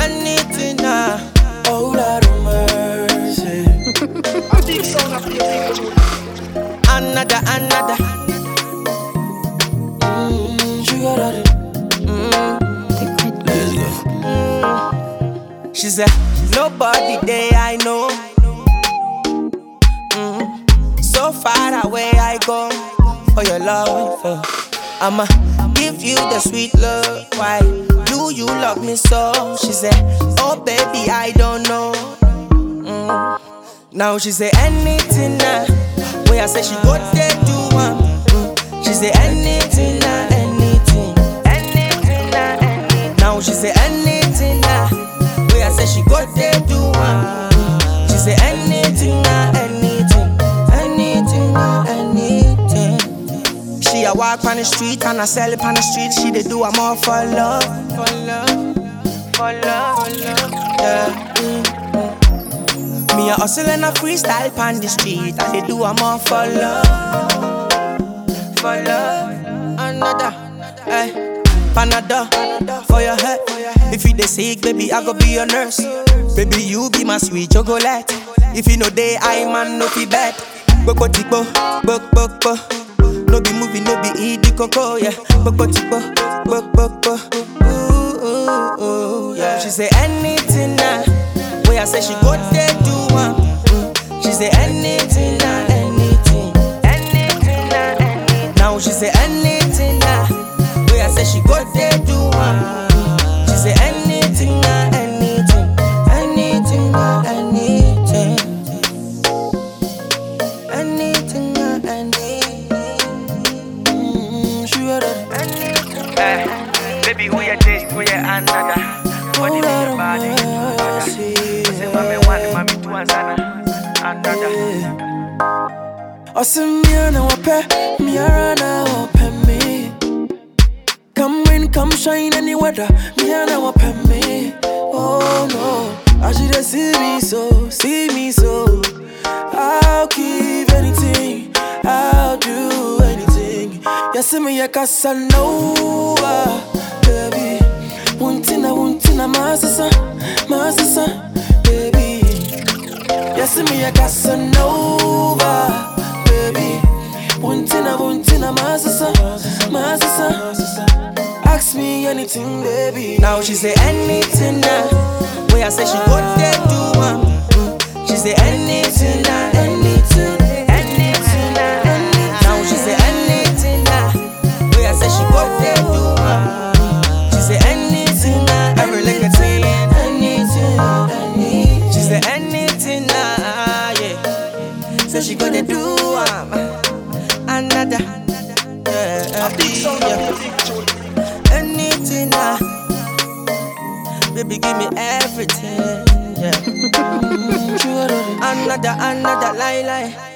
Anything now. Oh Lord of mercy. Another, another. She said, Nobody there I know. Mm. So far away I go for your love. I'ma give you the sweet love. Why do you love me so? She said, Oh baby, I don't know. Mm. Now she say anything now. Where I say she go there do one. Mm. She say anything now, anything. Anything now, anything. Now she say anything now. Where I say she go there do one. Mm. She say anything. A walk on the street and I sell it on the street. She dey do I'm all for love, for love, for love, for love. Yeah. mm. Me a hustle and a freestyle on the street. I dey do I'm all for love, for love. Another, hey, Panada for your head. If you dey sick, baby, I go be your nurse. Baby, you be my sweet chocolate. If you know day, I man no fi bet. Gbogbo tikpo, gbogbo No be movie, no be idi koko, yeah. Gbogbo tikpo, gbogbo Ooh, ooh, ooh, yeah. She say anything now. Where I say she go there do one. Mm. She say anything now, anything. Anything now, anything. Now she say anything Eh, baby, who you this, who you another? Body be your body. Say, mommy one, mommy two, and another. Awesome, na wape, miara na wape me. Come rain, come shine any weather, miara na wape me. Oh no, I should see me so, see me so. Yes, me a Casanova, baby. Wuntina, wuntina, masasa, masasa, baby. Yes, me a Casanova, baby. Wuntina, wuntina, masasa, masasa. Ask me anything, baby. Now she say anything now. Where I say she go there do one. She say anything she gonna do um, another. Yeah, yeah. Anything now. Baby, give me everything. Yeah. Another, another lie, lie.